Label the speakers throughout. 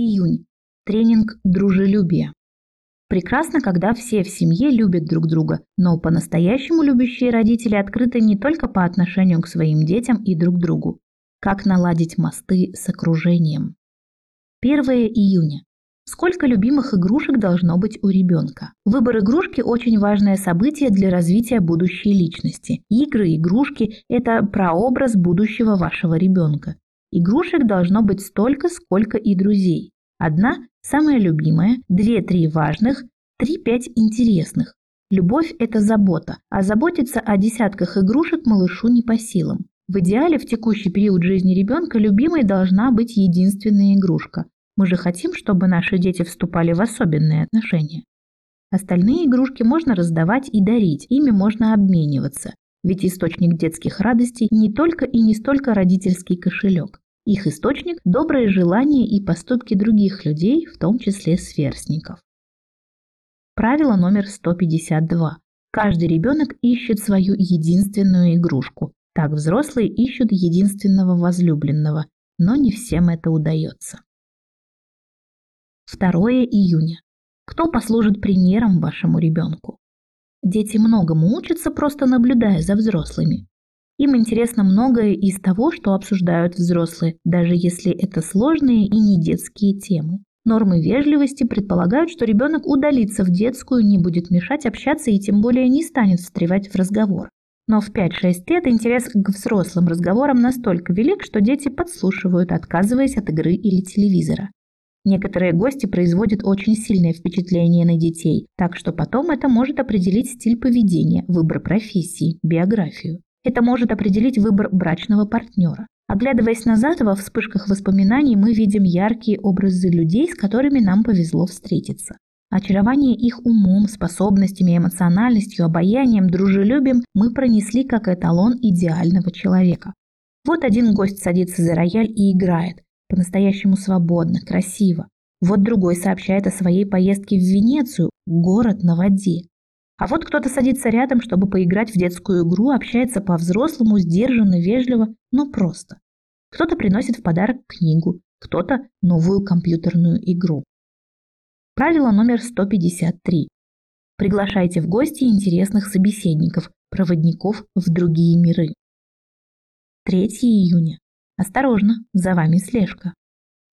Speaker 1: Июнь. Тренинг дружелюбия. Прекрасно, когда все в семье любят друг друга, но по-настоящему любящие родители открыты не только по отношению к своим детям и друг другу. Как наладить мосты с окружением. 1 июня. Сколько любимых игрушек должно быть у ребенка? Выбор игрушки – очень важное событие для развития будущей личности. Игры, игрушки – это прообраз будущего вашего ребенка. Игрушек должно быть столько, сколько и друзей. Одна – самая любимая, две-три важных, три-пять интересных. Любовь – это забота, а заботиться о десятках игрушек малышу не по силам. В идеале в текущий период жизни ребенка любимой должна быть единственная игрушка. Мы же хотим, чтобы наши дети вступали в особенные отношения. Остальные игрушки можно раздавать и дарить, ими можно обмениваться. Ведь источник детских радостей не только и не столько родительский кошелек. Их источник – добрые желания и поступки других людей, в том числе сверстников. Правило номер 152. Каждый ребенок ищет свою единственную игрушку. Так взрослые ищут единственного возлюбленного, но не всем это удается. 2 июня. Кто послужит примером вашему ребенку? Дети многому учатся, просто наблюдая за взрослыми. Им интересно многое из того, что обсуждают взрослые, даже если это сложные и не детские темы. Нормы вежливости предполагают, что ребенок удалится в детскую, не будет мешать общаться и тем более не станет встревать в разговор. Но в 5-6 лет интерес к взрослым разговорам настолько велик, что дети подслушивают, отказываясь от игры или телевизора. Некоторые гости производят очень сильное впечатление на детей, так что потом это может определить стиль поведения, выбор профессии, биографию. Это может определить выбор брачного партнера. Оглядываясь назад, во вспышках воспоминаний мы видим яркие образы людей, с которыми нам повезло встретиться. Очарование их умом, способностями, эмоциональностью, обаянием, дружелюбием мы пронесли как эталон идеального человека. Вот один гость садится за рояль и играет, по-настоящему свободно, красиво. Вот другой сообщает о своей поездке в Венецию, город на воде. А вот кто-то садится рядом, чтобы поиграть в детскую игру, общается по-взрослому, сдержанно, вежливо, но просто. Кто-то приносит в подарок книгу, кто-то новую компьютерную игру. Правило номер 153. Приглашайте в гости интересных собеседников, проводников в другие миры. 3 июня. Осторожно, за вами слежка.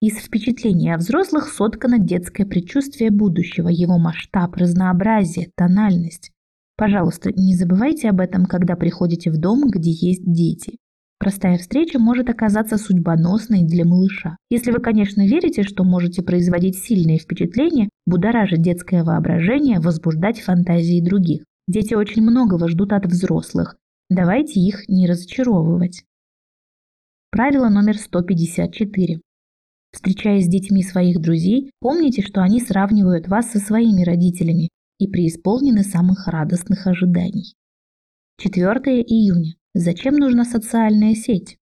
Speaker 1: Из впечатлений о взрослых соткано детское предчувствие будущего, его масштаб, разнообразие, тональность. Пожалуйста, не забывайте об этом, когда приходите в дом, где есть дети. Простая встреча может оказаться судьбоносной для малыша. Если вы, конечно, верите, что можете производить сильные впечатления, будоражить детское воображение, возбуждать фантазии других. Дети очень многого ждут от взрослых. Давайте их не разочаровывать. Правило номер 154. Встречаясь с детьми своих друзей, помните, что они сравнивают вас со своими родителями и преисполнены самых радостных ожиданий. 4 июня. Зачем нужна социальная сеть?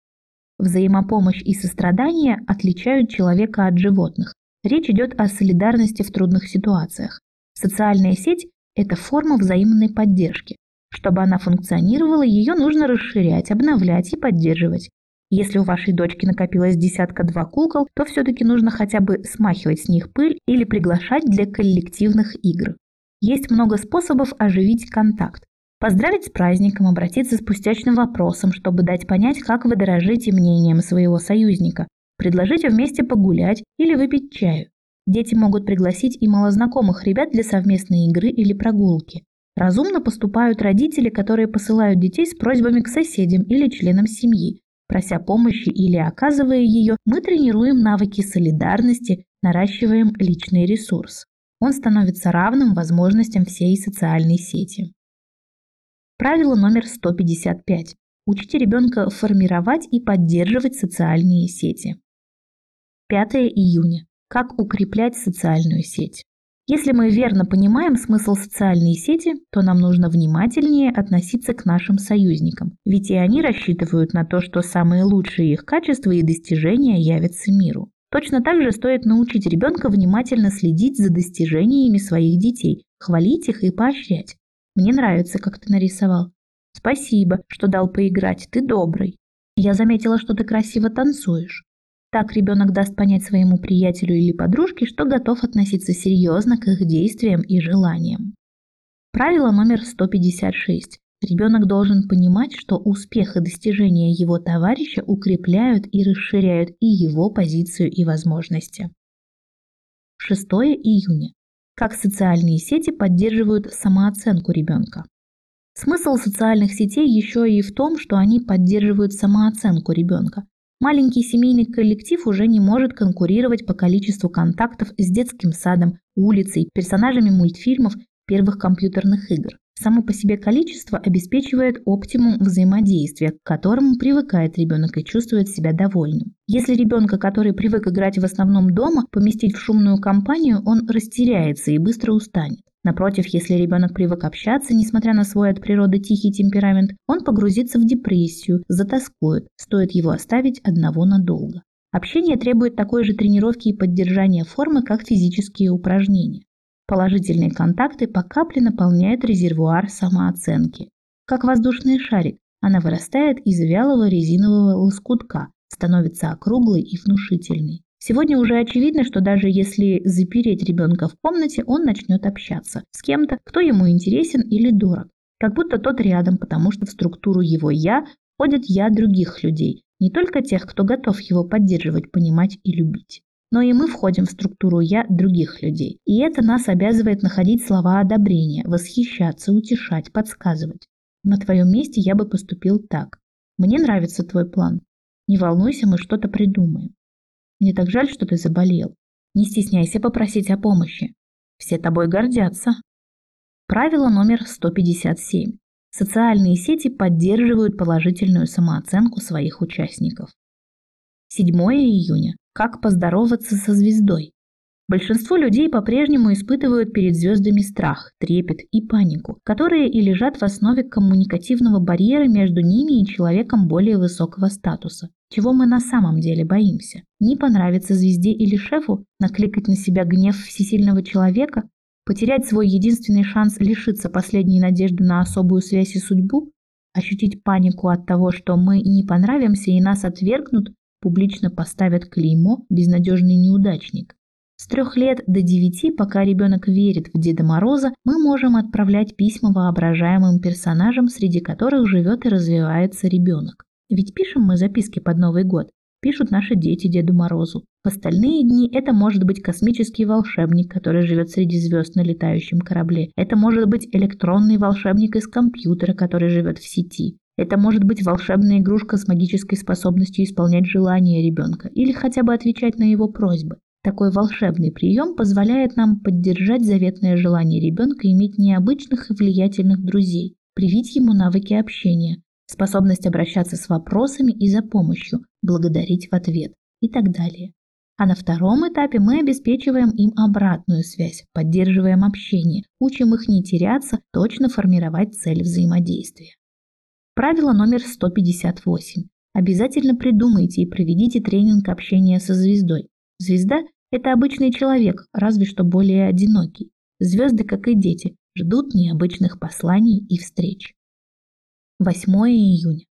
Speaker 1: Взаимопомощь и сострадание отличают человека от животных. Речь идет о солидарности в трудных ситуациях. Социальная сеть – это форма взаимной поддержки. Чтобы она функционировала, ее нужно расширять, обновлять и поддерживать. Если у вашей дочки накопилось десятка-два кукол, то все-таки нужно хотя бы смахивать с них пыль или приглашать для коллективных игр. Есть много способов оживить контакт. Поздравить с праздником, обратиться с пустячным вопросом, чтобы дать понять, как вы дорожите мнением своего союзника, предложить вместе погулять или выпить чаю. Дети могут пригласить и малознакомых ребят для совместной игры или прогулки. Разумно поступают родители, которые посылают детей с просьбами к соседям или членам семьи, Прося помощи или оказывая ее, мы тренируем навыки солидарности, наращиваем личный ресурс. Он становится равным возможностям всей социальной сети. Правило номер 155. Учите ребенка формировать и поддерживать социальные сети. 5 июня. Как укреплять социальную сеть? Если мы верно понимаем смысл социальной сети, то нам нужно внимательнее относиться к нашим союзникам, ведь и они рассчитывают на то, что самые лучшие их качества и достижения явятся миру. Точно так же стоит научить ребенка внимательно следить за достижениями своих детей, хвалить их и поощрять. Мне нравится, как ты нарисовал. Спасибо, что дал поиграть, ты добрый. Я заметила, что ты красиво танцуешь. Так ребенок даст понять своему приятелю или подружке, что готов относиться серьезно к их действиям и желаниям. Правило номер 156. Ребенок должен понимать, что успех и достижения его товарища укрепляют и расширяют и его позицию и возможности. 6 июня. Как социальные сети поддерживают самооценку ребенка. Смысл социальных сетей еще и в том, что они поддерживают самооценку ребенка. Маленький семейный коллектив уже не может конкурировать по количеству контактов с детским садом, улицей, персонажами мультфильмов, первых компьютерных игр. Само по себе количество обеспечивает оптимум взаимодействия, к которому привыкает ребенок и чувствует себя довольным. Если ребенка, который привык играть в основном дома, поместить в шумную компанию, он растеряется и быстро устанет. Напротив, если ребенок привык общаться, несмотря на свой от природы тихий темперамент, он погрузится в депрессию, затаскует, стоит его оставить одного надолго. Общение требует такой же тренировки и поддержания формы, как физические упражнения. Положительные контакты по капле наполняют резервуар самооценки. Как воздушный шарик, она вырастает из вялого резинового лоскутка, становится округлой и внушительной. Сегодня уже очевидно, что даже если запереть ребенка в комнате, он начнет общаться с кем-то, кто ему интересен или дорог. Как будто тот рядом, потому что в структуру его «я» входят «я» других людей, не только тех, кто готов его поддерживать, понимать и любить но и мы входим в структуру «я» других людей. И это нас обязывает находить слова одобрения, восхищаться, утешать, подсказывать. На твоем месте я бы поступил так. Мне нравится твой план. Не волнуйся, мы что-то придумаем. Мне так жаль, что ты заболел. Не стесняйся попросить о помощи. Все тобой гордятся. Правило номер 157. Социальные сети поддерживают положительную самооценку своих участников. 7 июня. Как поздороваться со звездой? Большинство людей по-прежнему испытывают перед звездами страх, трепет и панику, которые и лежат в основе коммуникативного барьера между ними и человеком более высокого статуса. Чего мы на самом деле боимся? Не понравиться звезде или шефу? Накликать на себя гнев всесильного человека? Потерять свой единственный шанс лишиться последней надежды на особую связь и судьбу? Ощутить панику от того, что мы не понравимся и нас отвергнут публично поставят клеймо «безнадежный неудачник». С трех лет до девяти, пока ребенок верит в Деда Мороза, мы можем отправлять письма воображаемым персонажам, среди которых живет и развивается ребенок. Ведь пишем мы записки под Новый год, пишут наши дети Деду Морозу. В остальные дни это может быть космический волшебник, который живет среди звезд на летающем корабле. Это может быть электронный волшебник из компьютера, который живет в сети. Это может быть волшебная игрушка с магической способностью исполнять желания ребенка или хотя бы отвечать на его просьбы. Такой волшебный прием позволяет нам поддержать заветное желание ребенка иметь необычных и влиятельных друзей, привить ему навыки общения, способность обращаться с вопросами и за помощью, благодарить в ответ и так далее. А на втором этапе мы обеспечиваем им обратную связь, поддерживаем общение, учим их не теряться, точно формировать цель взаимодействия. Правило номер 158. Обязательно придумайте и проведите тренинг общения со звездой. Звезда – это обычный человек, разве что более одинокий. Звезды, как и дети, ждут необычных посланий и встреч. 8 июня.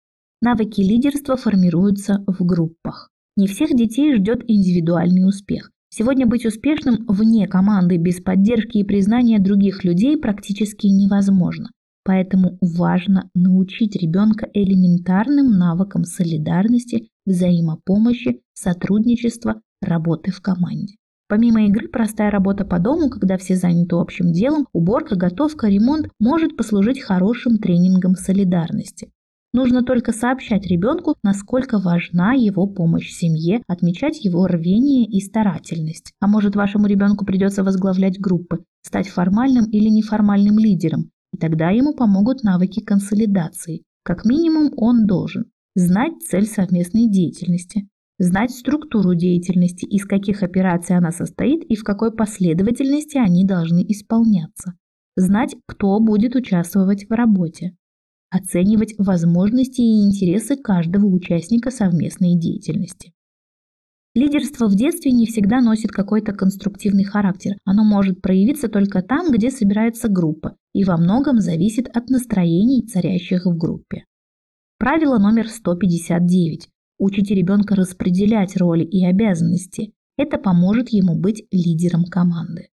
Speaker 1: Навыки лидерства формируются в группах. Не всех детей ждет индивидуальный успех. Сегодня быть успешным вне команды без поддержки и признания других людей практически невозможно. Поэтому важно научить ребенка элементарным навыкам солидарности, взаимопомощи, сотрудничества, работы в команде. Помимо игры, простая работа по дому, когда все заняты общим делом, уборка, готовка, ремонт может послужить хорошим тренингом солидарности. Нужно только сообщать ребенку, насколько важна его помощь семье, отмечать его рвение и старательность. А может вашему ребенку придется возглавлять группы, стать формальным или неформальным лидером, и тогда ему помогут навыки консолидации. Как минимум он должен знать цель совместной деятельности, знать структуру деятельности, из каких операций она состоит и в какой последовательности они должны исполняться, знать, кто будет участвовать в работе, оценивать возможности и интересы каждого участника совместной деятельности. Лидерство в детстве не всегда носит какой-то конструктивный характер. Оно может проявиться только там, где собирается группа, и во многом зависит от настроений, царящих в группе. Правило номер 159. Учите ребенка распределять роли и обязанности. Это поможет ему быть лидером команды.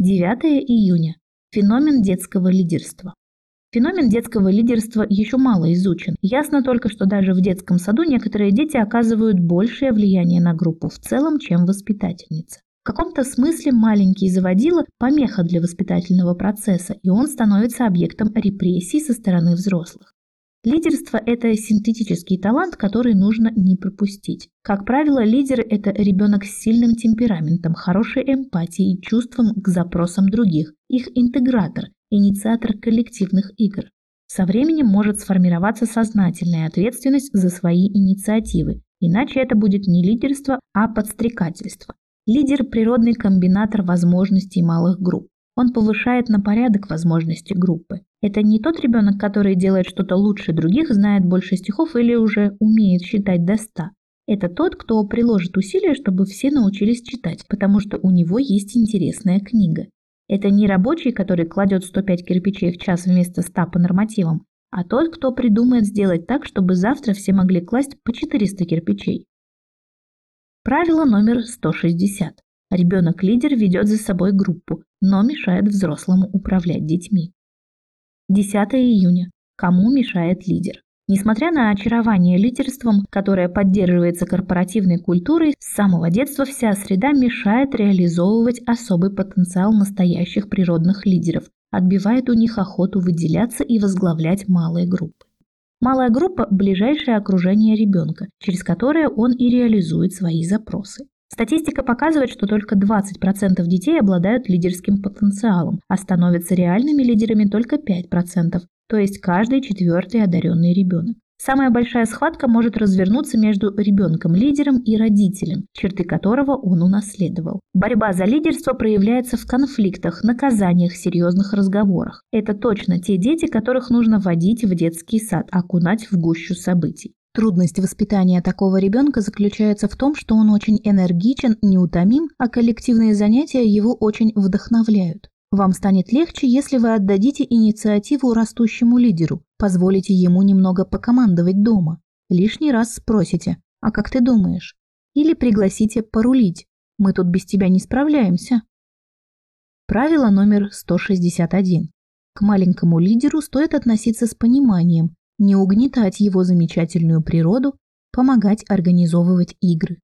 Speaker 1: 9 июня. Феномен детского лидерства. Феномен детского лидерства еще мало изучен. Ясно только, что даже в детском саду некоторые дети оказывают большее влияние на группу в целом, чем воспитательница. В каком-то смысле маленький заводила – помеха для воспитательного процесса, и он становится объектом репрессий со стороны взрослых. Лидерство – это синтетический талант, который нужно не пропустить. Как правило, лидер – это ребенок с сильным темпераментом, хорошей эмпатией и чувством к запросам других, их интегратор, инициатор коллективных игр. Со временем может сформироваться сознательная ответственность за свои инициативы, иначе это будет не лидерство, а подстрекательство. Лидер – природный комбинатор возможностей малых групп. Он повышает на порядок возможности группы. Это не тот ребенок, который делает что-то лучше других, знает больше стихов или уже умеет считать до ста. Это тот, кто приложит усилия, чтобы все научились читать, потому что у него есть интересная книга. Это не рабочий, который кладет 105 кирпичей в час вместо 100 по нормативам, а тот, кто придумает сделать так, чтобы завтра все могли класть по 400 кирпичей. Правило номер 160. Ребенок-лидер ведет за собой группу, но мешает взрослому управлять детьми. 10 июня. Кому мешает лидер? Несмотря на очарование лидерством, которое поддерживается корпоративной культурой, с самого детства вся среда мешает реализовывать особый потенциал настоящих природных лидеров, отбивает у них охоту выделяться и возглавлять малые группы. Малая группа – ближайшее окружение ребенка, через которое он и реализует свои запросы. Статистика показывает, что только 20% детей обладают лидерским потенциалом, а становятся реальными лидерами только 5%, то есть каждый четвертый одаренный ребенок. Самая большая схватка может развернуться между ребенком-лидером и родителем, черты которого он унаследовал. Борьба за лидерство проявляется в конфликтах, наказаниях, серьезных разговорах. Это точно те дети, которых нужно вводить в детский сад, окунать в гущу событий. Трудность воспитания такого ребенка заключается в том, что он очень энергичен, неутомим, а коллективные занятия его очень вдохновляют. Вам станет легче, если вы отдадите инициативу растущему лидеру, позволите ему немного покомандовать дома. Лишний раз спросите «А как ты думаешь?» Или пригласите порулить «Мы тут без тебя не справляемся». Правило номер 161. К маленькому лидеру стоит относиться с пониманием, не угнетать его замечательную природу, помогать организовывать игры.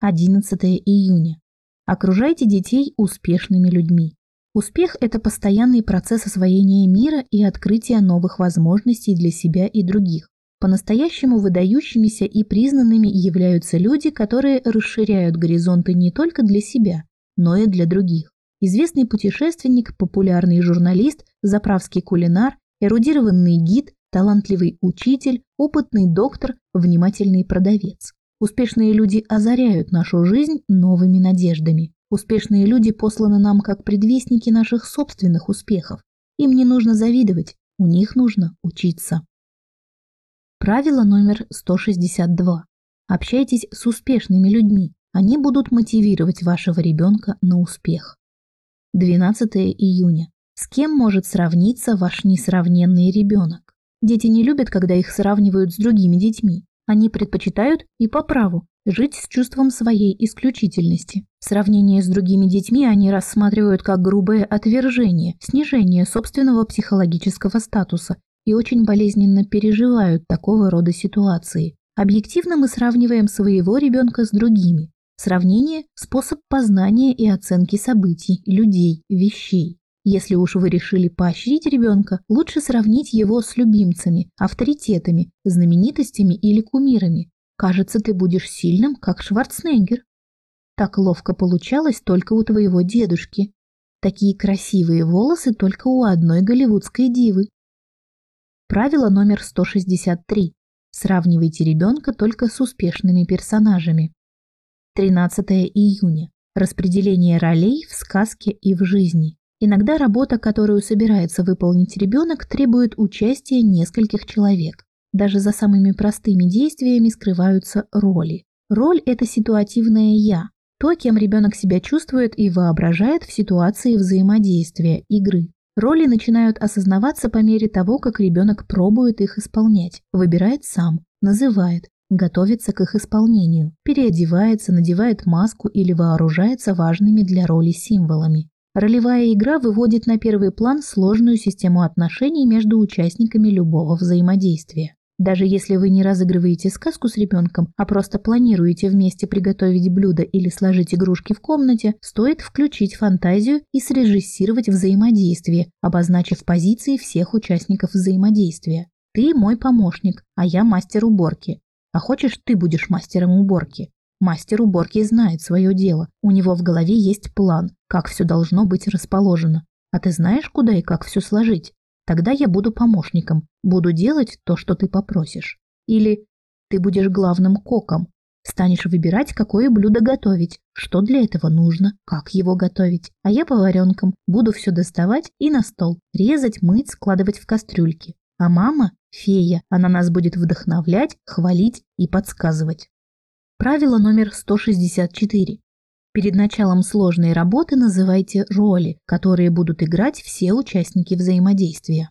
Speaker 1: 11 июня. Окружайте детей успешными людьми. Успех – это постоянный процесс освоения мира и открытия новых возможностей для себя и других. По-настоящему выдающимися и признанными являются люди, которые расширяют горизонты не только для себя, но и для других. Известный путешественник, популярный журналист, заправский кулинар, эрудированный гид, талантливый учитель, опытный доктор, внимательный продавец. Успешные люди озаряют нашу жизнь новыми надеждами. Успешные люди посланы нам как предвестники наших собственных успехов. Им не нужно завидовать, у них нужно учиться. Правило номер 162. Общайтесь с успешными людьми. Они будут мотивировать вашего ребенка на успех. 12 июня. С кем может сравниться ваш несравненный ребенок? Дети не любят, когда их сравнивают с другими детьми. Они предпочитают, и по праву, жить с чувством своей исключительности. Сравнение с другими детьми они рассматривают как грубое отвержение, снижение собственного психологического статуса и очень болезненно переживают такого рода ситуации. Объективно мы сравниваем своего ребенка с другими. Сравнение – способ познания и оценки событий, людей, вещей. Если уж вы решили поощрить ребенка, лучше сравнить его с любимцами, авторитетами, знаменитостями или кумирами. Кажется, ты будешь сильным, как Шварценеггер. Так ловко получалось только у твоего дедушки. Такие красивые волосы только у одной голливудской дивы. Правило номер 163. Сравнивайте ребенка только с успешными персонажами. 13 июня. Распределение ролей в сказке и в жизни. Иногда работа, которую собирается выполнить ребенок, требует участия нескольких человек. Даже за самыми простыми действиями скрываются роли. Роль – это ситуативное «я», то, кем ребенок себя чувствует и воображает в ситуации взаимодействия, игры. Роли начинают осознаваться по мере того, как ребенок пробует их исполнять, выбирает сам, называет, готовится к их исполнению, переодевается, надевает маску или вооружается важными для роли символами. Ролевая игра выводит на первый план сложную систему отношений между участниками любого взаимодействия. Даже если вы не разыгрываете сказку с ребенком, а просто планируете вместе приготовить блюдо или сложить игрушки в комнате, стоит включить фантазию и срежиссировать взаимодействие, обозначив позиции всех участников взаимодействия. Ты мой помощник, а я мастер уборки. А хочешь, ты будешь мастером уборки? Мастер уборки знает свое дело. У него в голове есть план, как все должно быть расположено. А ты знаешь, куда и как все сложить? Тогда я буду помощником, буду делать то, что ты попросишь. Или ты будешь главным коком, станешь выбирать, какое блюдо готовить, что для этого нужно, как его готовить. А я поваренком буду все доставать и на стол, резать, мыть, складывать в кастрюльки. А мама – фея, она нас будет вдохновлять, хвалить и подсказывать. Правило номер 164. Перед началом сложной работы называйте роли, которые будут играть все участники взаимодействия.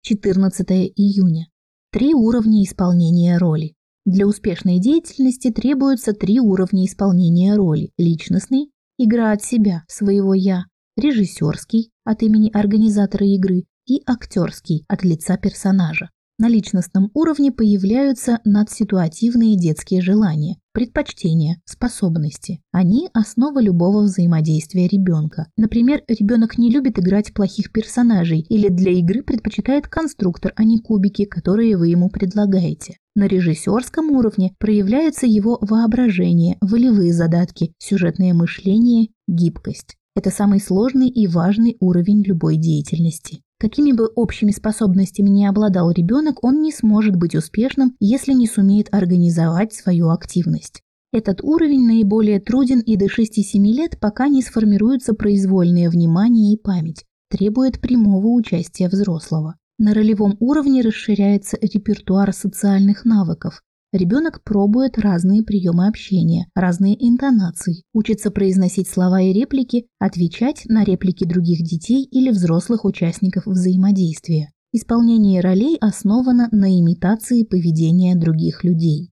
Speaker 1: 14 июня. Три уровня исполнения роли. Для успешной деятельности требуются три уровня исполнения роли. Личностный – игра от себя, своего «я», режиссерский – от имени организатора игры и актерский – от лица персонажа. На личностном уровне появляются надситуативные детские желания, предпочтения, способности. Они – основа любого взаимодействия ребенка. Например, ребенок не любит играть плохих персонажей или для игры предпочитает конструктор, а не кубики, которые вы ему предлагаете. На режиссерском уровне проявляется его воображение, волевые задатки, сюжетное мышление, гибкость. Это самый сложный и важный уровень любой деятельности. Какими бы общими способностями не обладал ребенок, он не сможет быть успешным, если не сумеет организовать свою активность. Этот уровень наиболее труден и до 6-7 лет, пока не сформируется произвольное внимание и память, требует прямого участия взрослого. На ролевом уровне расширяется репертуар социальных навыков, Ребенок пробует разные приемы общения, разные интонации, учится произносить слова и реплики, отвечать на реплики других детей или взрослых участников взаимодействия. Исполнение ролей основано на имитации поведения других людей.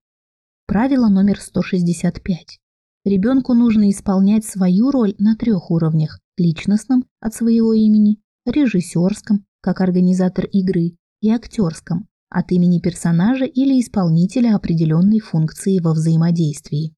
Speaker 1: Правило номер 165. Ребенку нужно исполнять свою роль на трех уровнях – личностном – от своего имени, режиссерском – как организатор игры, и актерском от имени персонажа или исполнителя определенной функции во взаимодействии.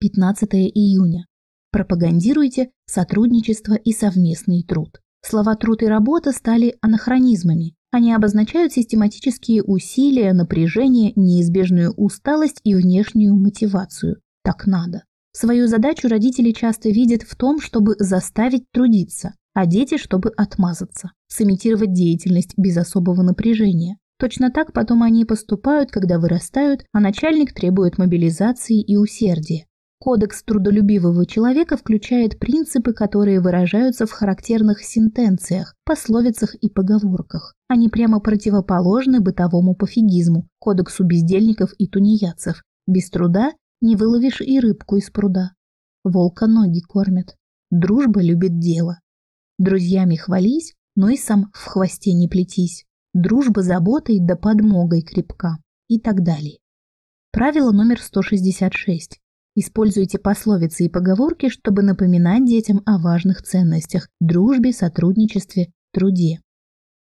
Speaker 1: 15 июня. Пропагандируйте сотрудничество и совместный труд. Слова «труд» и «работа» стали анахронизмами. Они обозначают систематические усилия, напряжение, неизбежную усталость и внешнюю мотивацию. Так надо. Свою задачу родители часто видят в том, чтобы заставить трудиться, а дети, чтобы отмазаться, сымитировать деятельность без особого напряжения. Точно так потом они поступают, когда вырастают, а начальник требует мобилизации и усердия. Кодекс трудолюбивого человека включает принципы, которые выражаются в характерных сентенциях, пословицах и поговорках. Они прямо противоположны бытовому пофигизму, кодексу бездельников и тунеядцев. Без труда не выловишь и рыбку из пруда. Волка ноги кормят. Дружба любит дело. Друзьями хвались, но и сам в хвосте не плетись. Дружба заботой да подмогой крепка. И так далее. Правило номер 166. Используйте пословицы и поговорки, чтобы напоминать детям о важных ценностях – дружбе, сотрудничестве, труде.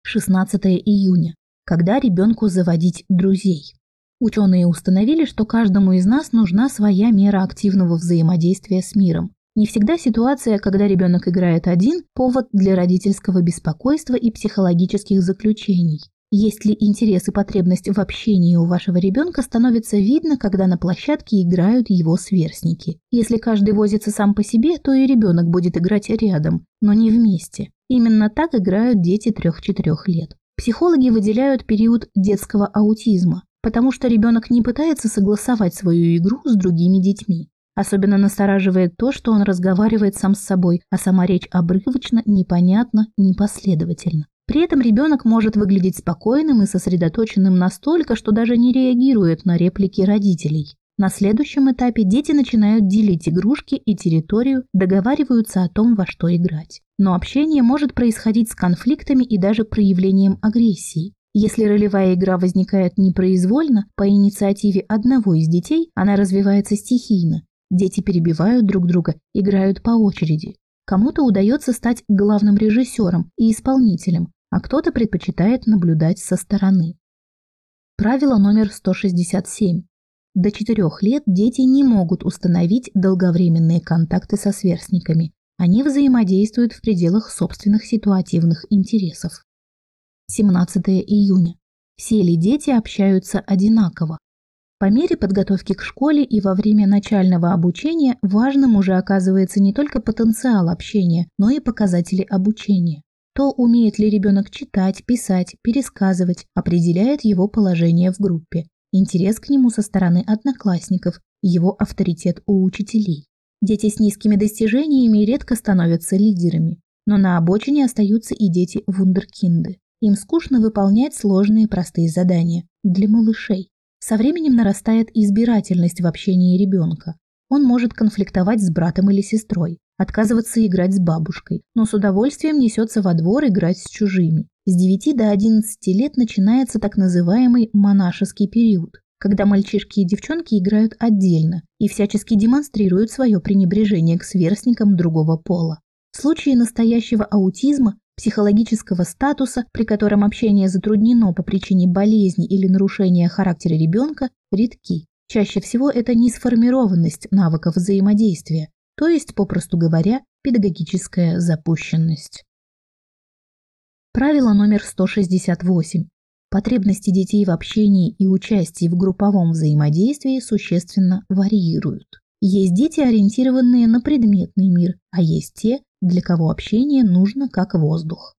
Speaker 1: 16 июня. Когда ребенку заводить друзей? Ученые установили, что каждому из нас нужна своя мера активного взаимодействия с миром. Не всегда ситуация, когда ребенок играет один, повод для родительского беспокойства и психологических заключений. Есть ли интерес и потребность в общении у вашего ребенка, становится видно, когда на площадке играют его сверстники. Если каждый возится сам по себе, то и ребенок будет играть рядом, но не вместе. Именно так играют дети 3-4 лет. Психологи выделяют период детского аутизма, потому что ребенок не пытается согласовать свою игру с другими детьми. Особенно настораживает то, что он разговаривает сам с собой, а сама речь обрывочно, непонятно, непоследовательно. При этом ребенок может выглядеть спокойным и сосредоточенным настолько, что даже не реагирует на реплики родителей. На следующем этапе дети начинают делить игрушки и территорию, договариваются о том, во что играть. Но общение может происходить с конфликтами и даже проявлением агрессии. Если ролевая игра возникает непроизвольно, по инициативе одного из детей, она развивается стихийно. Дети перебивают друг друга, играют по очереди. Кому-то удается стать главным режиссером и исполнителем, а кто-то предпочитает наблюдать со стороны. Правило номер 167. До 4 лет дети не могут установить долговременные контакты со сверстниками. Они взаимодействуют в пределах собственных ситуативных интересов. 17 июня. Все ли дети общаются одинаково? По мере подготовки к школе и во время начального обучения важным уже оказывается не только потенциал общения, но и показатели обучения. То, умеет ли ребенок читать, писать, пересказывать, определяет его положение в группе интерес к нему со стороны одноклассников, его авторитет у учителей. Дети с низкими достижениями редко становятся лидерами, но на обочине остаются и дети вундеркинды. Им скучно выполнять сложные простые задания для малышей. Со временем нарастает избирательность в общении ребенка. Он может конфликтовать с братом или сестрой, отказываться играть с бабушкой, но с удовольствием несется во двор играть с чужими. С 9 до 11 лет начинается так называемый монашеский период, когда мальчишки и девчонки играют отдельно и всячески демонстрируют свое пренебрежение к сверстникам другого пола. Случаи настоящего аутизма, психологического статуса, при котором общение затруднено по причине болезни или нарушения характера ребенка, редки. Чаще всего это несформированность навыков взаимодействия, то есть, попросту говоря, педагогическая запущенность. Правило номер 168. Потребности детей в общении и участии в групповом взаимодействии существенно варьируют. Есть дети, ориентированные на предметный мир, а есть те, для кого общение нужно как воздух.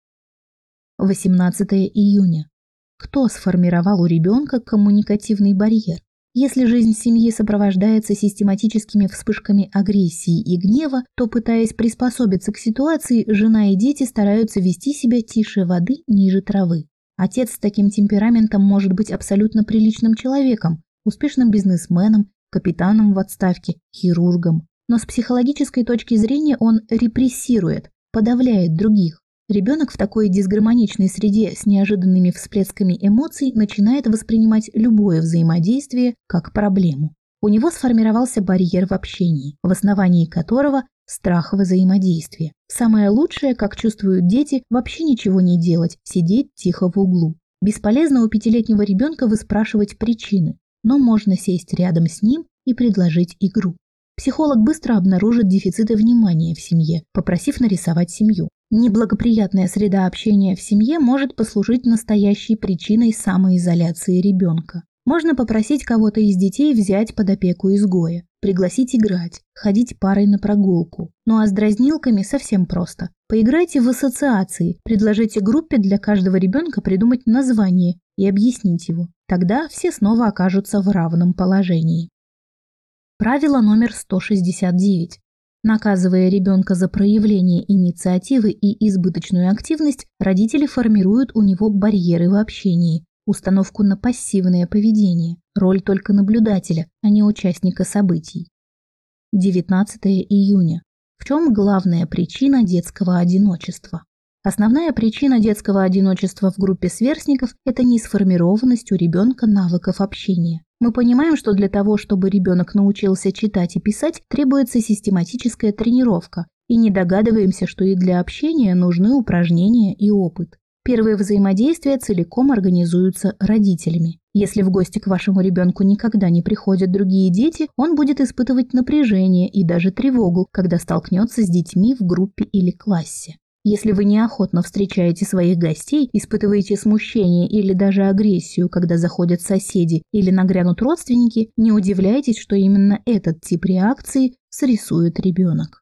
Speaker 1: 18 июня. Кто сформировал у ребенка коммуникативный барьер? Если жизнь семьи сопровождается систематическими вспышками агрессии и гнева, то, пытаясь приспособиться к ситуации, жена и дети стараются вести себя тише воды, ниже травы. Отец с таким темпераментом может быть абсолютно приличным человеком, успешным бизнесменом, капитаном в отставке, хирургом. Но с психологической точки зрения он репрессирует, подавляет других. Ребенок в такой дисгармоничной среде с неожиданными всплесками эмоций начинает воспринимать любое взаимодействие как проблему. У него сформировался барьер в общении, в основании которого страх взаимодействия. Самое лучшее, как чувствуют дети, вообще ничего не делать, сидеть тихо в углу. Бесполезно у пятилетнего ребенка выспрашивать причины, но можно сесть рядом с ним и предложить игру. Психолог быстро обнаружит дефициты внимания в семье, попросив нарисовать семью. Неблагоприятная среда общения в семье может послужить настоящей причиной самоизоляции ребенка. Можно попросить кого-то из детей взять под опеку изгоя, пригласить играть, ходить парой на прогулку. Ну а с дразнилками совсем просто. Поиграйте в ассоциации, предложите группе для каждого ребенка придумать название и объяснить его. Тогда все снова окажутся в равном положении. Правило номер 169. Наказывая ребенка за проявление инициативы и избыточную активность, родители формируют у него барьеры в общении, установку на пассивное поведение, роль только наблюдателя, а не участника событий. 19 июня. В чем главная причина детского одиночества? Основная причина детского одиночества в группе сверстников – это несформированность у ребенка навыков общения. Мы понимаем, что для того, чтобы ребенок научился читать и писать, требуется систематическая тренировка, и не догадываемся, что и для общения нужны упражнения и опыт. Первые взаимодействия целиком организуются родителями. Если в гости к вашему ребенку никогда не приходят другие дети, он будет испытывать напряжение и даже тревогу, когда столкнется с детьми в группе или классе. Если вы неохотно встречаете своих гостей, испытываете смущение или даже агрессию, когда заходят соседи или нагрянут родственники, не удивляйтесь, что именно этот тип реакции срисует ребенок.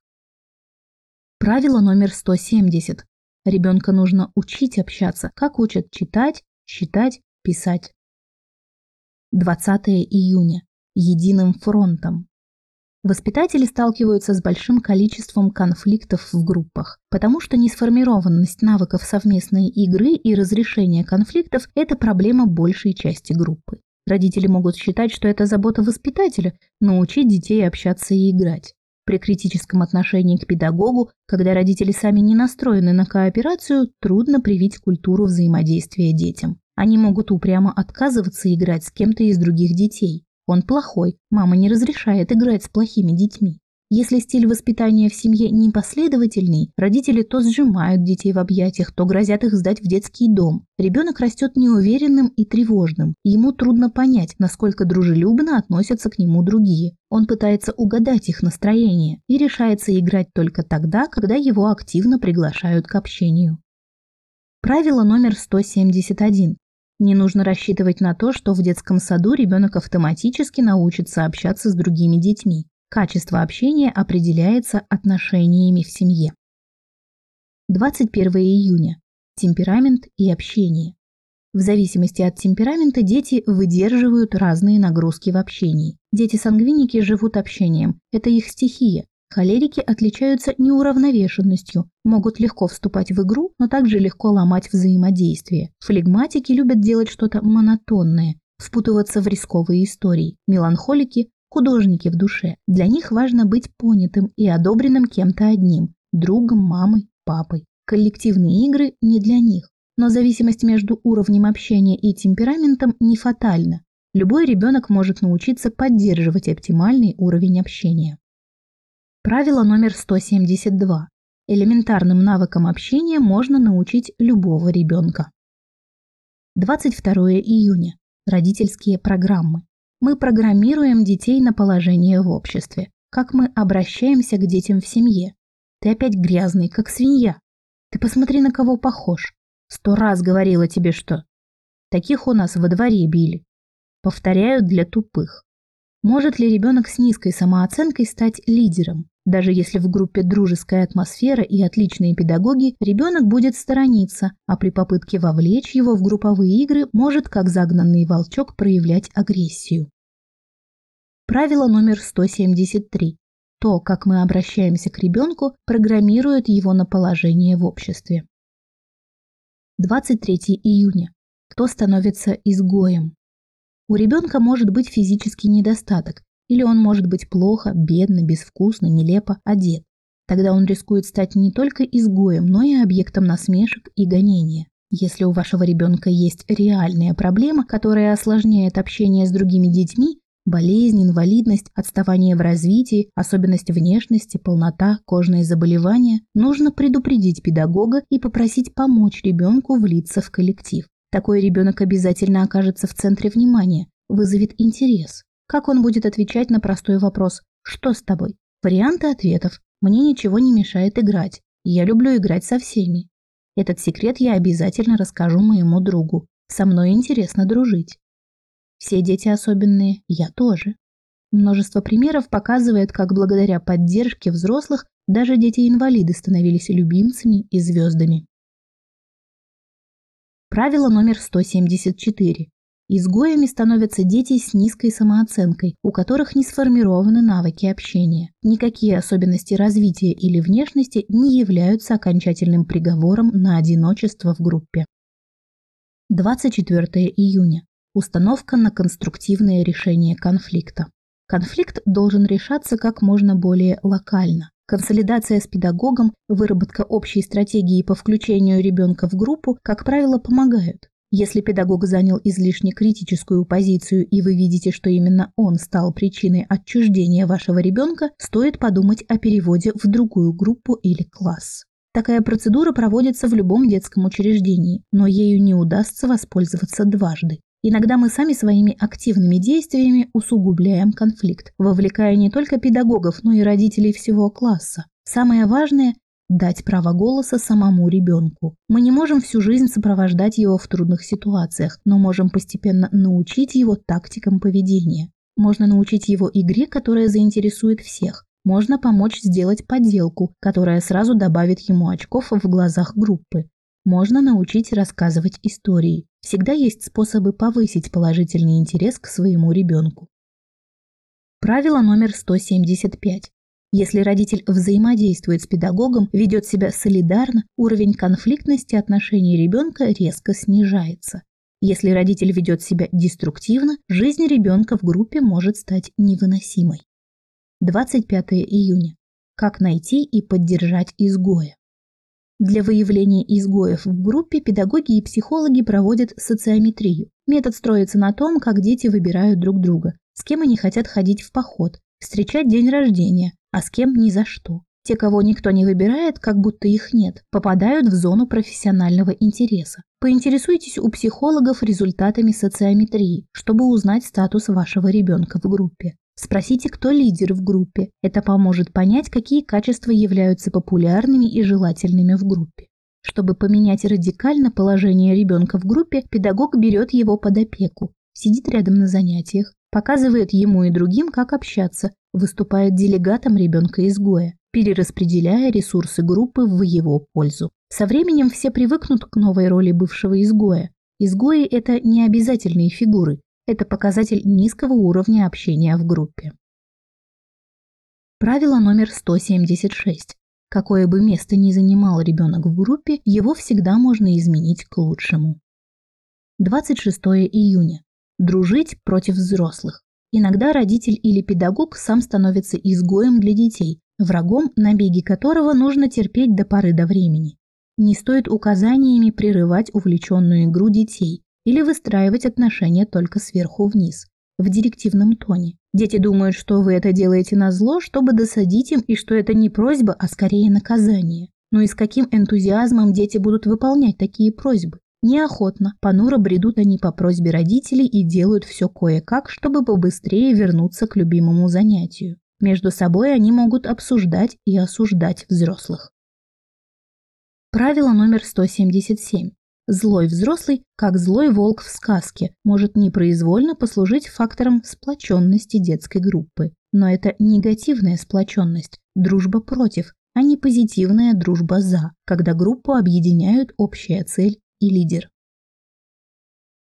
Speaker 1: Правило номер 170. Ребенка нужно учить общаться, как учат читать, считать, писать. 20 июня. Единым фронтом. Воспитатели сталкиваются с большим количеством конфликтов в группах, потому что несформированность навыков совместной игры и разрешения конфликтов – это проблема большей части группы. Родители могут считать, что это забота воспитателя – научить детей общаться и играть. При критическом отношении к педагогу, когда родители сами не настроены на кооперацию, трудно привить культуру взаимодействия детям. Они могут упрямо отказываться играть с кем-то из других детей. Он плохой, мама не разрешает играть с плохими детьми. Если стиль воспитания в семье непоследовательный, родители то сжимают детей в объятиях, то грозят их сдать в детский дом. Ребенок растет неуверенным и тревожным. Ему трудно понять, насколько дружелюбно относятся к нему другие. Он пытается угадать их настроение и решается играть только тогда, когда его активно приглашают к общению. Правило номер 171. Не нужно рассчитывать на то, что в детском саду ребенок автоматически научится общаться с другими детьми. Качество общения определяется отношениями в семье. 21 июня. Темперамент и общение. В зависимости от темперамента дети выдерживают разные нагрузки в общении. Дети-сангвиники живут общением, это их стихия. Холерики отличаются неуравновешенностью, могут легко вступать в игру, но также легко ломать взаимодействие. Флегматики любят делать что-то монотонное, впутываться в рисковые истории. Меланхолики художники в душе. Для них важно быть понятым и одобренным кем-то одним – другом, мамой, папой. Коллективные игры не для них. Но зависимость между уровнем общения и темпераментом не фатальна. Любой ребенок может научиться поддерживать оптимальный уровень общения. Правило номер 172. Элементарным навыкам общения можно научить любого ребенка. 22 июня. Родительские программы. Мы программируем детей на положение в обществе. Как мы обращаемся к детям в семье. Ты опять грязный, как свинья. Ты посмотри, на кого похож. Сто раз говорила тебе, что... Таких у нас во дворе били. Повторяют для тупых. Может ли ребенок с низкой самооценкой стать лидером? Даже если в группе дружеская атмосфера и отличные педагоги, ребенок будет сторониться, а при попытке вовлечь его в групповые игры может, как загнанный волчок, проявлять агрессию. Правило номер 173. То, как мы обращаемся к ребенку, программирует его на положение в обществе. 23 июня. Кто становится изгоем? У ребенка может быть физический недостаток, или он может быть плохо, бедно, безвкусно, нелепо одет. Тогда он рискует стать не только изгоем, но и объектом насмешек и гонения. Если у вашего ребенка есть реальная проблема, которая осложняет общение с другими детьми, Болезнь, инвалидность, отставание в развитии, особенность внешности, полнота, кожные заболевания нужно предупредить педагога и попросить помочь ребенку влиться в коллектив. Такой ребенок обязательно окажется в центре внимания, вызовет интерес. Как он будет отвечать на простой вопрос «Что с тобой?» Варианты ответов «Мне ничего не мешает играть. Я люблю играть со всеми». Этот секрет я обязательно расскажу моему другу. Со мной интересно дружить. Все дети особенные, я тоже. Множество примеров показывает, как благодаря поддержке взрослых даже дети-инвалиды становились любимцами и звездами. Правило номер 174. Изгоями становятся дети с низкой самооценкой, у которых не сформированы навыки общения. Никакие особенности развития или внешности не являются окончательным приговором на одиночество в группе. 24 июня. Установка на конструктивное решение конфликта. Конфликт должен решаться как можно более локально. Консолидация с педагогом, выработка общей стратегии по включению ребенка в группу, как правило, помогают. Если педагог занял излишне критическую позицию и вы видите, что именно он стал причиной отчуждения вашего ребенка, стоит подумать о переводе в другую группу или класс. Такая процедура проводится в любом детском учреждении, но ею не удастся воспользоваться дважды. Иногда мы сами своими активными действиями усугубляем конфликт, вовлекая не только педагогов, но и родителей всего класса. Самое важное – дать право голоса самому ребенку. Мы не можем всю жизнь сопровождать его в трудных ситуациях, но можем постепенно научить его тактикам поведения. Можно научить его игре, которая заинтересует всех. Можно помочь сделать подделку, которая сразу добавит ему очков в глазах группы. Можно научить рассказывать истории. Всегда есть способы повысить положительный интерес к своему ребенку. Правило номер 175. Если родитель взаимодействует с педагогом, ведет себя солидарно, уровень конфликтности отношений ребенка резко снижается. Если родитель ведет себя деструктивно, жизнь ребенка в группе может стать невыносимой. 25 июня. Как найти и поддержать изгоя? Для выявления изгоев в группе педагоги и психологи проводят социометрию. Метод строится на том, как дети выбирают друг друга, с кем они хотят ходить в поход, встречать день рождения, а с кем ни за что. Те, кого никто не выбирает, как будто их нет, попадают в зону профессионального интереса. Поинтересуйтесь у психологов результатами социометрии, чтобы узнать статус вашего ребенка в группе. Спросите, кто лидер в группе. Это поможет понять, какие качества являются популярными и желательными в группе. Чтобы поменять радикально положение ребенка в группе, педагог берет его под опеку, сидит рядом на занятиях, показывает ему и другим, как общаться, выступает делегатом ребенка-изгоя перераспределяя ресурсы группы в его пользу. Со временем все привыкнут к новой роли бывшего изгоя. Изгои – это не обязательные фигуры, это показатель низкого уровня общения в группе. Правило номер 176. Какое бы место ни занимал ребенок в группе, его всегда можно изменить к лучшему. 26 июня. Дружить против взрослых. Иногда родитель или педагог сам становится изгоем для детей, врагом, набеги которого нужно терпеть до поры до времени. Не стоит указаниями прерывать увлеченную игру детей или выстраивать отношения только сверху вниз, в директивном тоне. Дети думают, что вы это делаете на зло, чтобы досадить им, и что это не просьба, а скорее наказание. Но и с каким энтузиазмом дети будут выполнять такие просьбы? Неохотно, понуро бредут они по просьбе родителей и делают все кое-как, чтобы побыстрее вернуться к любимому занятию. Между собой они могут обсуждать и осуждать взрослых. Правило номер 177. Злой взрослый, как злой волк в сказке, может непроизвольно послужить фактором сплоченности детской группы. Но это негативная сплоченность, дружба против, а не позитивная дружба за, когда группу объединяют общая цель и лидер.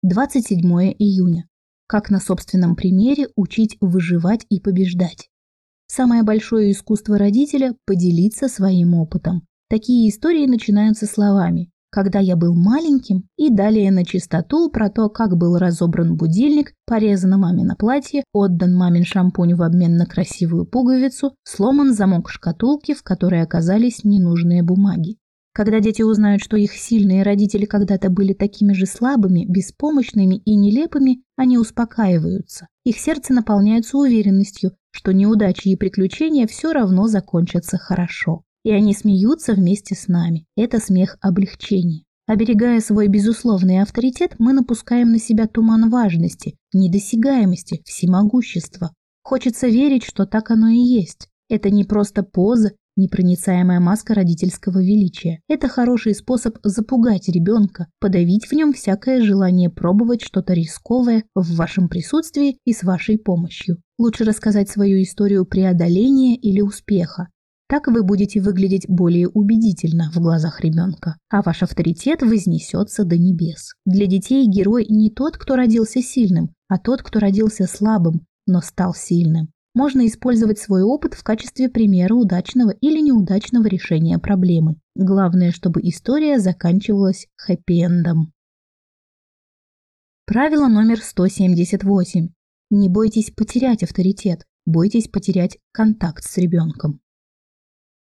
Speaker 1: 27 июня. Как на собственном примере учить выживать и побеждать. Самое большое искусство родителя – поделиться своим опытом. Такие истории начинаются словами «когда я был маленьким» и далее на чистоту про то, как был разобран будильник, порезано мамино платье, отдан мамин шампунь в обмен на красивую пуговицу, сломан замок шкатулки, в которой оказались ненужные бумаги. Когда дети узнают, что их сильные родители когда-то были такими же слабыми, беспомощными и нелепыми, они успокаиваются. Их сердце наполняется уверенностью, что неудачи и приключения все равно закончатся хорошо. И они смеются вместе с нами. Это смех облегчения. Оберегая свой безусловный авторитет, мы напускаем на себя туман важности, недосягаемости, всемогущества. Хочется верить, что так оно и есть. Это не просто поза Непроницаемая маска родительского величия – это хороший способ запугать ребенка, подавить в нем всякое желание пробовать что-то рисковое в вашем присутствии и с вашей помощью. Лучше рассказать свою историю преодоления или успеха. Так вы будете выглядеть более убедительно в глазах ребенка, а ваш авторитет вознесется до небес. Для детей герой не тот, кто родился сильным, а тот, кто родился слабым, но стал сильным можно использовать свой опыт в качестве примера удачного или неудачного решения проблемы. Главное, чтобы история заканчивалась хэппи-эндом. Правило номер 178. Не бойтесь потерять авторитет, бойтесь потерять контакт с ребенком.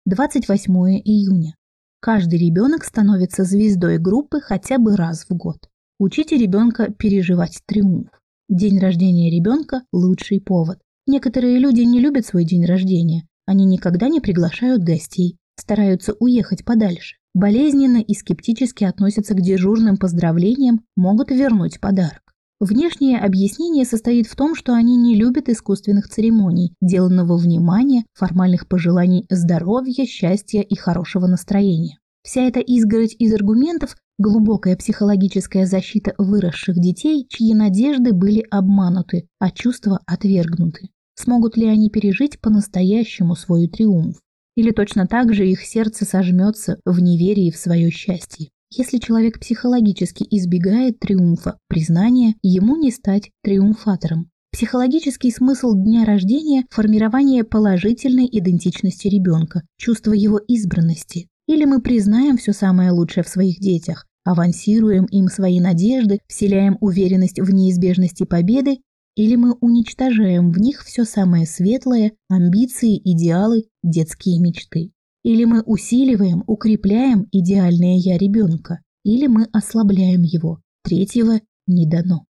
Speaker 1: 28 июня. Каждый ребенок становится звездой группы хотя бы раз в год. Учите ребенка переживать триумф. День рождения ребенка – лучший повод. Некоторые люди не любят свой день рождения. Они никогда не приглашают гостей, стараются уехать подальше. Болезненно и скептически относятся к дежурным поздравлениям, могут вернуть подарок. Внешнее объяснение состоит в том, что они не любят искусственных церемоний, деланного внимания, формальных пожеланий здоровья, счастья и хорошего настроения. Вся эта изгородь из аргументов – глубокая психологическая защита выросших детей, чьи надежды были обмануты, а чувства отвергнуты. Смогут ли они пережить по-настоящему свой триумф? Или точно так же их сердце сожмется в неверии в свое счастье? Если человек психологически избегает триумфа, признания, ему не стать триумфатором. Психологический смысл дня рождения – формирование положительной идентичности ребенка, чувство его избранности. Или мы признаем все самое лучшее в своих детях, авансируем им свои надежды, вселяем уверенность в неизбежности победы или мы уничтожаем в них все самое светлое, амбиции, идеалы, детские мечты. Или мы усиливаем, укрепляем идеальное «я» ребенка, или мы ослабляем его. Третьего не дано.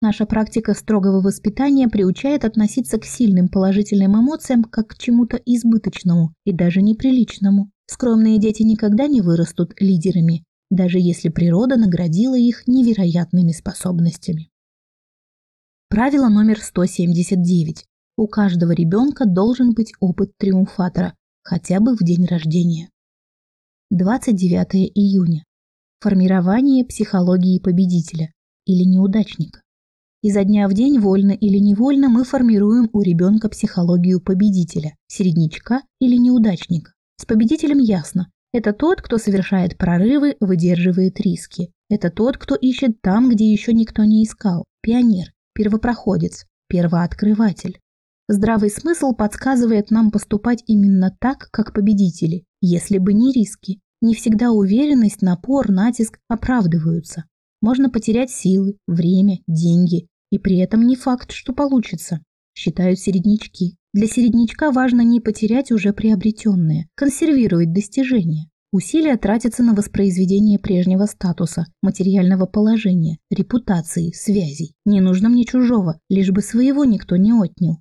Speaker 1: Наша практика строгого воспитания приучает относиться к сильным положительным эмоциям как к чему-то избыточному и даже неприличному. Скромные дети никогда не вырастут лидерами, даже если природа наградила их невероятными способностями. Правило номер 179. У каждого ребенка должен быть опыт триумфатора, хотя бы в день рождения. 29 июня. Формирование психологии победителя или неудачника. Изо дня в день, вольно или невольно, мы формируем у ребенка психологию победителя, середнячка или неудачника. С победителем ясно. Это тот, кто совершает прорывы, выдерживает риски. Это тот, кто ищет там, где еще никто не искал. Пионер, первопроходец, первооткрыватель. Здравый смысл подсказывает нам поступать именно так, как победители, если бы не риски. Не всегда уверенность, напор, натиск оправдываются. Можно потерять силы, время, деньги, и при этом не факт, что получится, считают середнячки. Для середнячка важно не потерять уже приобретенное, консервировать достижения. Усилия тратятся на воспроизведение прежнего статуса, материального положения, репутации, связей. Не нужно мне чужого, лишь бы своего никто не отнял.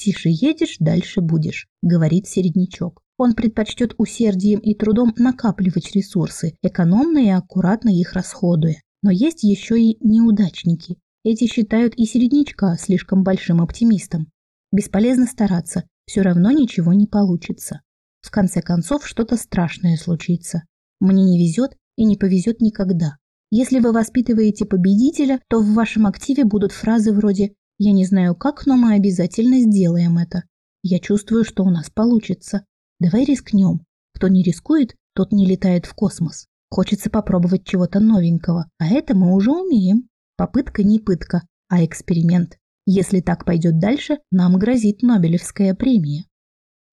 Speaker 1: «Тише едешь, дальше будешь», — говорит середнячок. Он предпочтет усердием и трудом накапливать ресурсы, экономно и аккуратно их расходуя. Но есть еще и неудачники. Эти считают и середнячка слишком большим оптимистом. Бесполезно стараться, все равно ничего не получится. В конце концов, что-то страшное случится. Мне не везет и не повезет никогда. Если вы воспитываете победителя, то в вашем активе будут фразы вроде «Я не знаю как, но мы обязательно сделаем это». «Я чувствую, что у нас получится». «Давай рискнем». Кто не рискует, тот не летает в космос. Хочется попробовать чего-то новенького, а это мы уже умеем. Попытка не пытка, а эксперимент. Если так пойдет дальше, нам грозит Нобелевская премия.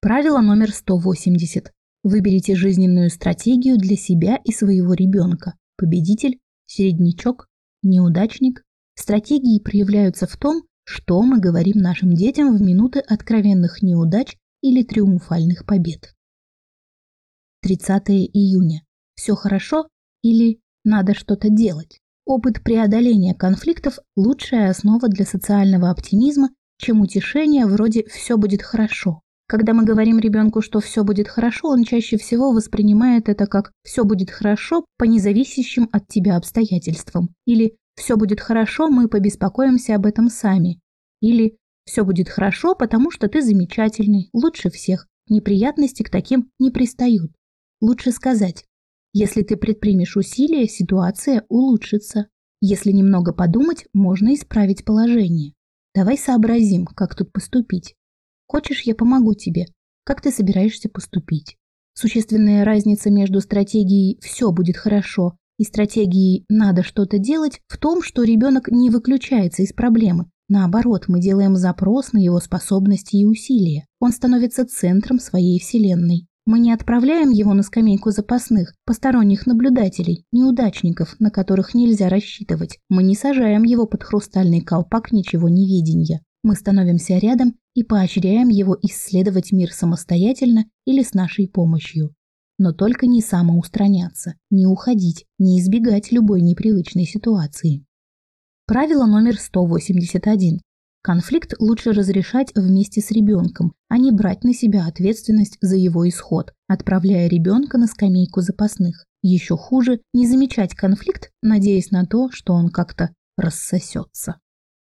Speaker 1: Правило номер 180. Выберите жизненную стратегию для себя и своего ребенка. Победитель, середнячок, неудачник. Стратегии проявляются в том, что мы говорим нашим детям в минуты откровенных неудач или триумфальных побед. 30 июня все хорошо или надо что-то делать. Опыт преодоления конфликтов – лучшая основа для социального оптимизма, чем утешение вроде «все будет хорошо». Когда мы говорим ребенку, что все будет хорошо, он чаще всего воспринимает это как «все будет хорошо по независящим от тебя обстоятельствам» или «все будет хорошо, мы побеспокоимся об этом сами» или «все будет хорошо, потому что ты замечательный, лучше всех, неприятности к таким не пристают». Лучше сказать если ты предпримешь усилия, ситуация улучшится. Если немного подумать, можно исправить положение. Давай сообразим, как тут поступить. Хочешь, я помогу тебе? Как ты собираешься поступить? Существенная разница между стратегией «все будет хорошо» и стратегией «надо что-то делать» в том, что ребенок не выключается из проблемы. Наоборот, мы делаем запрос на его способности и усилия. Он становится центром своей вселенной. Мы не отправляем его на скамейку запасных, посторонних наблюдателей, неудачников, на которых нельзя рассчитывать. Мы не сажаем его под хрустальный колпак ничего неведения. Мы становимся рядом и поощряем его исследовать мир самостоятельно или с нашей помощью. Но только не самоустраняться, не уходить, не избегать любой непривычной ситуации. Правило номер 181. Конфликт лучше разрешать вместе с ребенком, а не брать на себя ответственность за его исход, отправляя ребенка на скамейку запасных. Еще хуже – не замечать конфликт, надеясь на то, что он как-то рассосется.